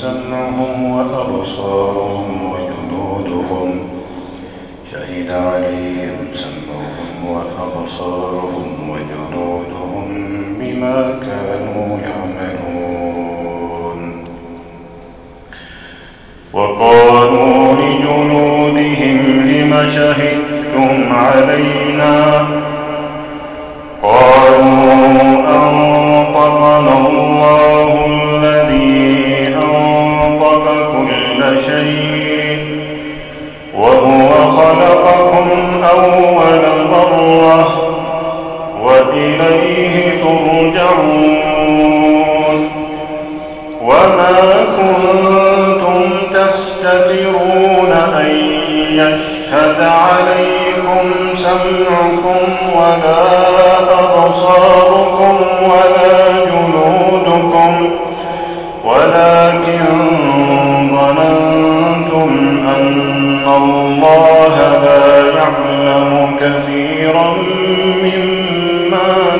سمعهم وأبصارهم وجنودهم. شهد عليهم سمعهم وأبصارهم وجنودهم بما كانوا يعملون. وقالوا لجنودهم لم شهدتم علينا وهو خلقكم أول مرة وإليه ترجعون.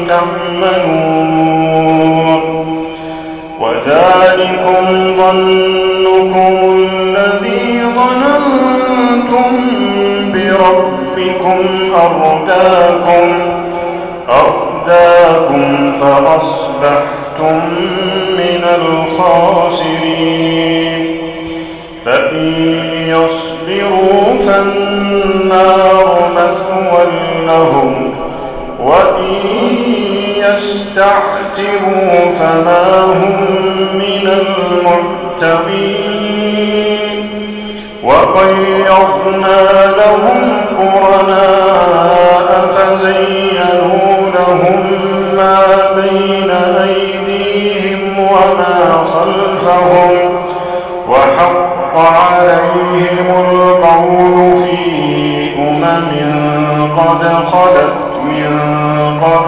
تعملون وذلكم ظنكم الذي ظننتم بربكم أرداكم أرداكم فأصبحتم من الخاسرين. فإن يصبروا فالنار مثوى لهم. فما هم من المعتبين وقيضنا لهم قرناء فزينوا لهم ما بين أيديهم وما خلفهم وحق عليهم القول في أمم قد خلت من قبلهم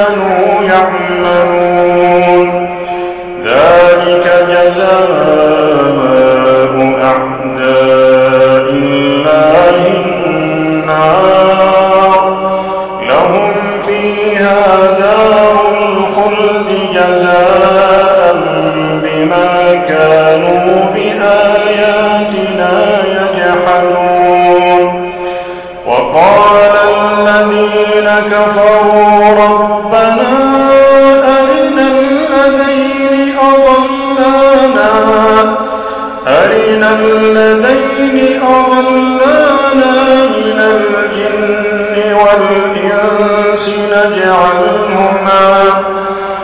والإنس نجعلهما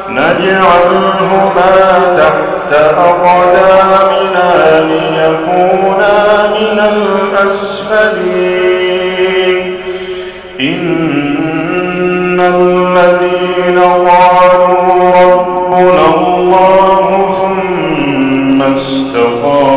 نجعلهما تحت أقدامنا ليكونا من الأسفلين. إن الذين قالوا ربنا الله ثم استقاموا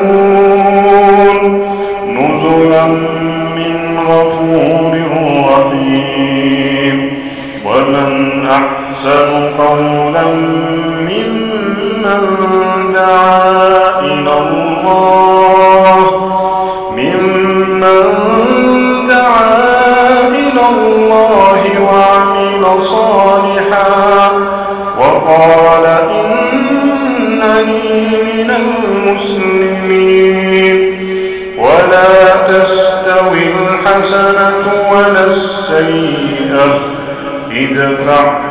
قولا ممن دعا إلى الله. ممن دعا إلى الله وعمل صالحا وقال إنني من المسلمين. ولا تستوي الحسنة ولا السيئة. ادفع